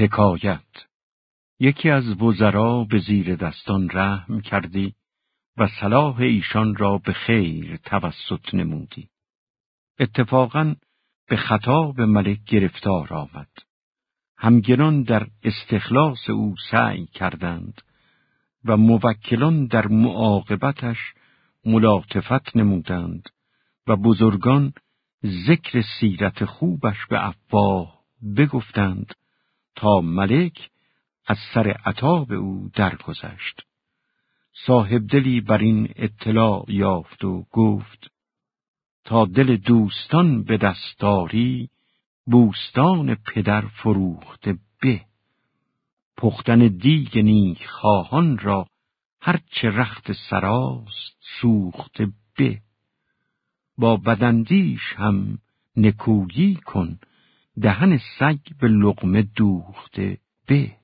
حکایت یکی از وزرا به زیر دستان رحم کردی و صلاح ایشان را به خیر توسط نمودی. اتفاقا به خطاب ملک گرفتار آمد. همگران در استخلاص او سعی کردند و موکلان در معاقبتش ملاطفت نمودند و بزرگان ذکر سیرت خوبش به افواه بگفتند ملک از سر عطاب او درگذشت. صاحب دلی بر این اطلاع یافت و گفت تا دل دوستان به دستاری بوستان پدر فروخته به پختن دیگ نیک خواهان را هرچه رخت سراست سوخته به با بدندیش هم نکویی کن دهن سگ به لقمه دوخته. به.